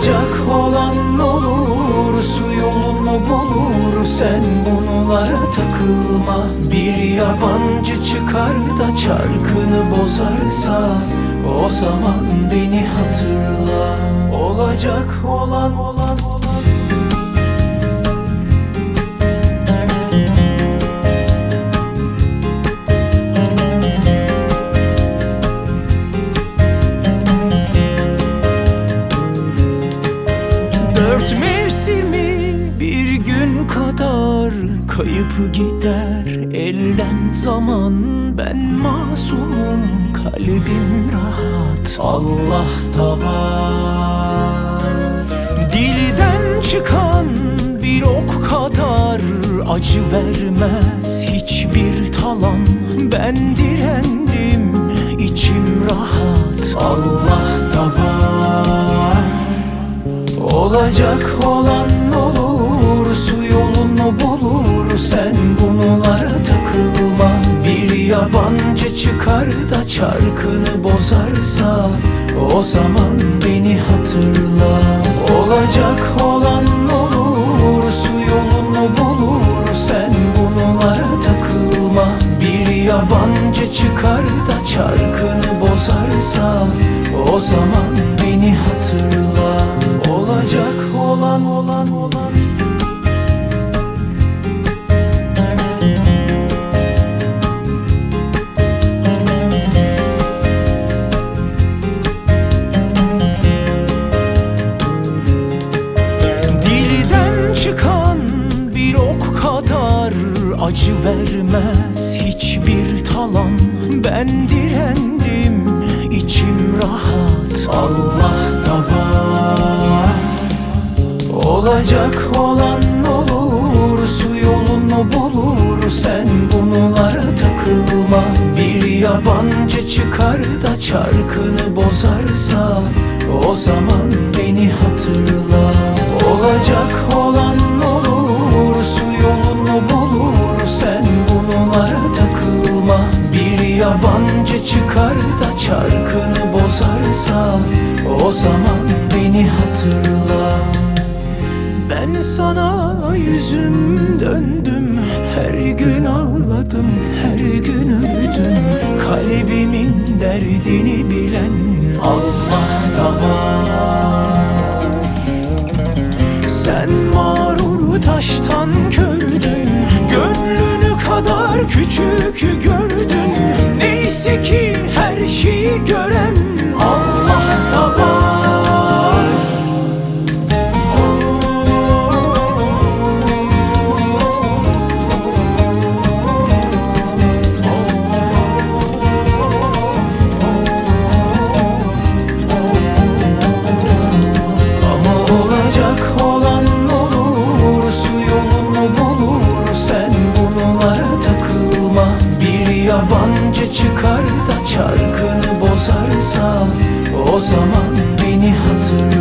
Olacak olan olursa yolunu bulur. Sen bunlara takılma. Bir yabancı çıkar da çarkını bozarsa O zaman beni hatırla. Olacak olan olan olan. Kadar Kayıp gider. Elden zaman Ben masumum kalbim rahat. Allah da var. Dilden çıkan bir ok kadar Acı vermez hiçbir talan. Ben direndim içim rahat. Allah da var. Olacak çıkar çarkını bozarsa O zaman beni hatırla. Olacak olan olur Su yolunu bulur Sen bunlara takılma. Bir yabancı çıkar da çarkını bozarsa O zaman beni hatırla. Olacak olan olan olan acı vermez hiçbir talan. Ben direndim içim rahat. Allah da var. Olacak olan olur Su yolunu bulur. Sen bunlara takılma Bir yabancı çıkar da çarkını bozarsa O zaman beni hatırla. Olacak yabancı çıkar da çarkını bozarsa O zaman beni hatırla. Ben sana yüzüm döndüm Her gün ağladım, her gün öldüm Kalbimin derdini bilen Allah da var. Sen mağrur taştan kördün Gönlünü kadar küçük ki şeyi gören Allah da var. Ama olacak olan olur Su yolunu bulur. Sen bunlara takılma Bir yabancı çıkar da bozarsa Zaman beni hatırla